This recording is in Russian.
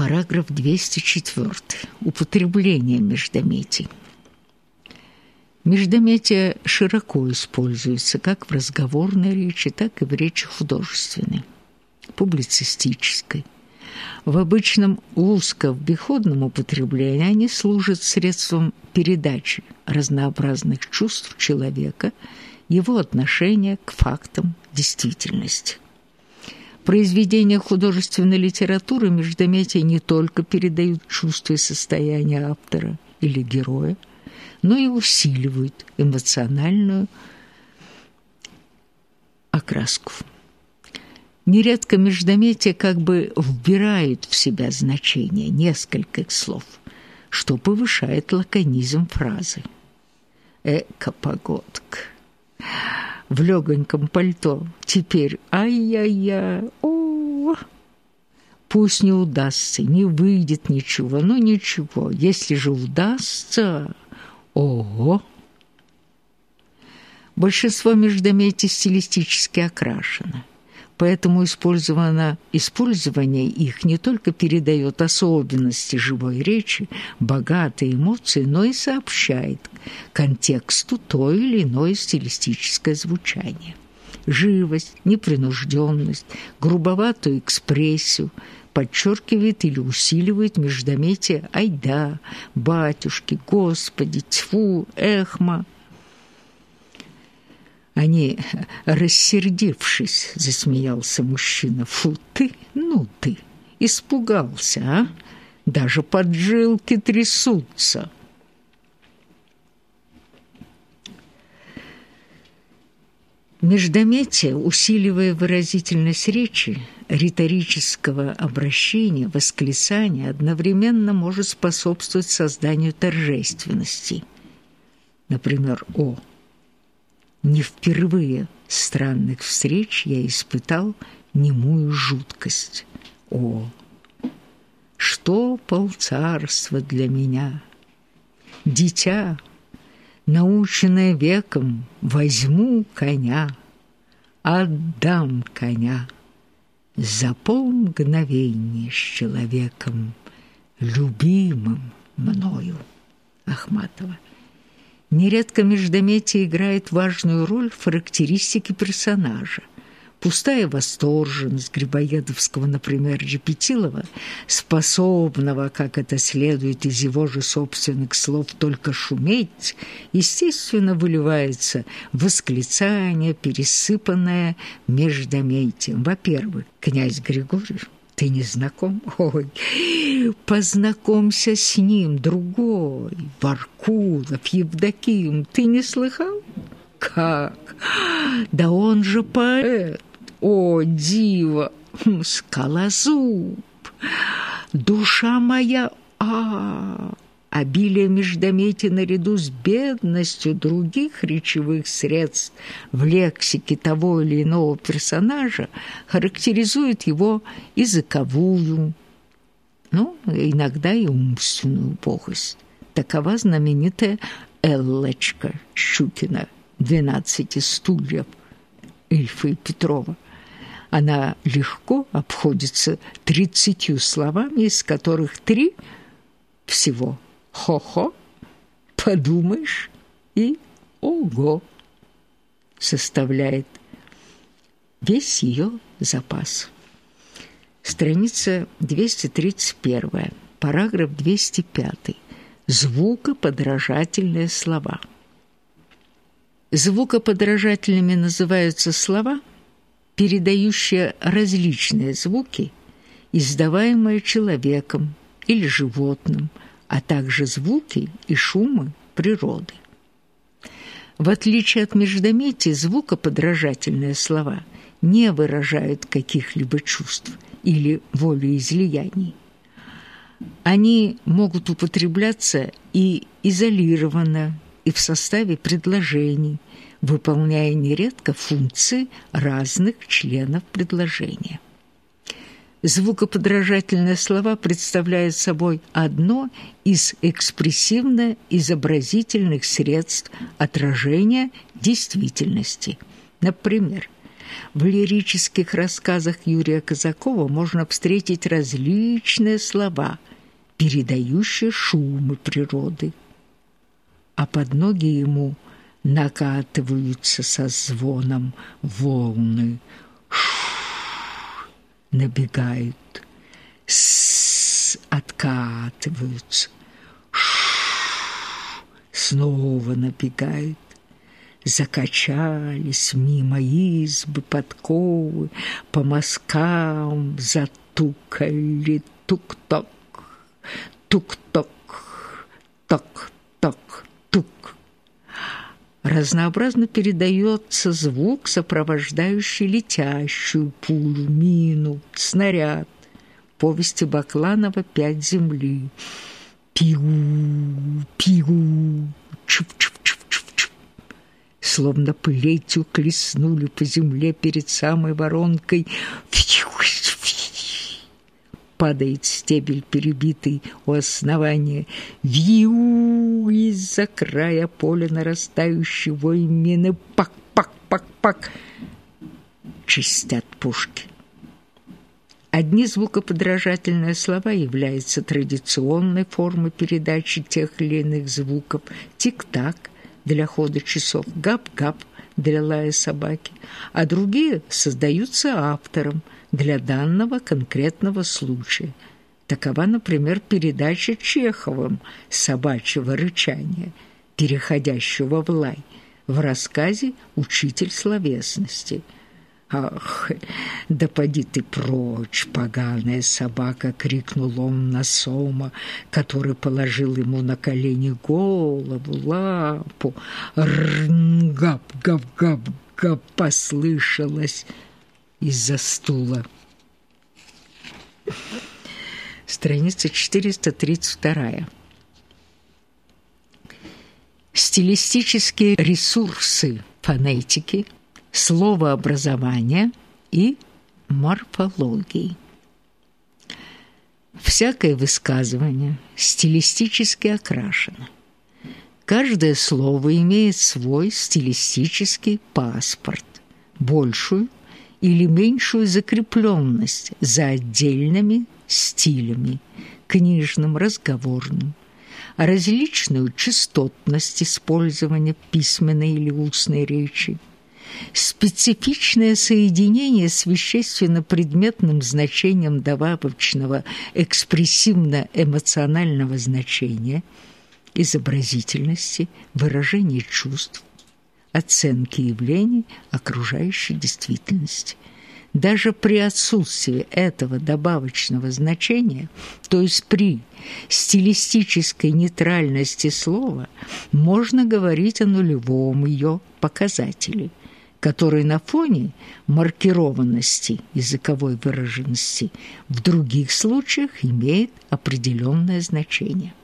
Параграф 204. Употребление междометий. Междометие широко используется как в разговорной речи, так и в речи художественной, публицистической. В обычном узко-вбеходном употреблении они служат средством передачи разнообразных чувств человека, его отношения к фактам действительности. В произведениях художественной литературы междометия не только передают чувства и состояние автора или героя, но и усиливают эмоциональную окраску. Нередко междометия как бы вбирают в себя значение нескольких слов, что повышает лаконизм фразы. Эко-погодка. В легоньком пальто. Теперь ай-яй-яй. О, пусть не удастся, не выйдет ничего, но ничего. Если же удастся, Ого! Большинство междометий стилистически окрашено, поэтому использовано, использование их не только передает особенности живой речи, богатые эмоции, но и сообщает контексту то или иное стилистическое звучание. Живость, непринужденность, грубоватую экспрессию – подчеркивает или усиливает междометие «айда», «батюшки», «господи», «тьфу», «эхма». Они, рассердившись, засмеялся мужчина. «Фу ты, ну ты, испугался, а? Даже поджилки трясутся». Междометие, усиливая выразительность речи, риторического обращения, восклицания, одновременно может способствовать созданию торжественности. Например, «О, не впервые странных встреч я испытал немую жуткость. О, что полцарства для меня! Дитя, наученное веком, возьму коня, отдам коня» за полмгновения с человеком, любимым мною. Ахматова. Нередко междометие играет важную роль в характеристике персонажа – Пустая восторженность Грибоедовского, например, Репетилова, способного, как это следует из его же собственных слов, только шуметь, естественно, выливается восклицание, пересыпанное междометием. Во-первых, князь Григорий ты не знаком? Ой, познакомься с ним, другой, Варкулов, Евдоким, ты не слыхал? Как? Да он же поэт. О, дива, скалозуб, душа моя, а, обилие междометий наряду с бедностью других речевых средств в лексике того или иного персонажа характеризует его языковую, ну, иногда и умственную похость. Такова знаменитая Эллочка Щукина «Двенадцати стульев» Ильфа и Петрова – она легко обходится тридцатью словами, из которых три всего «хо-хо», «подумаешь» и «ого» составляет весь ее запас. Страница 231, параграф 205. Звукоподражательные слова. Звукоподражательными называются слова – передающая различные звуки, издаваемые человеком или животным, а также звуки и шумы природы. В отличие от междометий, звукоподражательные слова не выражают каких-либо чувств или волеизлияний. Они могут употребляться и изолированно, и в составе предложений – выполняя нередко функции разных членов предложения. Звукоподражательные слова представляют собой одно из экспрессивно-изобразительных средств отражения действительности. Например, В лирических рассказах Юрия Казакова можно встретить различные слова, передающие шумы природы. А под ноги ему накатываются со звоном волны, набегают, с откатываются, снова набегают. Закачались мимо избы подковы, По мазкам затукали тук-ток, тук-ток, ток-ток. Разнообразно передается звук, сопровождающий летящую пулю, мину, снаряд. Повести Бакланова «Пять земли». Пиу, пиу, чуп-чуп-чуп-чуп-чуп. Словно плетью хлестнули по земле перед самой воронкой. Падает стебель перебитый у основания. Вью из-за края поля нарастающего именно пак-пак-пак-пак. Чистят пушки. Одни звукоподражательные слова являются традиционной формой передачи тех или иных звуков. Тик-так для хода часов, гап-гап для лая собаки, а другие создаются автором для данного конкретного случая. Такова, например, передача Чеховым собачьего рычания, переходящего в лай, в рассказе «Учитель словесности». «Ах, да поди ты прочь, поганая собака!» — крикнул он на Сома, который положил ему на колени голову и лапу. «Рнгап-гап-гап-гап!» — послышалось из-за стула. Страница 432. Стилистические ресурсы фонетики – словообразования и морфологии. Всякое высказывание стилистически окрашено. Каждое слово имеет свой стилистический паспорт, большую или меньшую закрепленность за отдельными стилями, книжным, разговорным, различную частотность использования письменной или устной речи, специфичное соединение с вещественно-предметным значением добавочного экспрессивно-эмоционального значения, изобразительности, выражения чувств, оценки явлений окружающей действительности. Даже при отсутствии этого добавочного значения, то есть при стилистической нейтральности слова, можно говорить о нулевом ее показателе – который на фоне маркированности языковой выраженности в других случаях имеет определенное значение.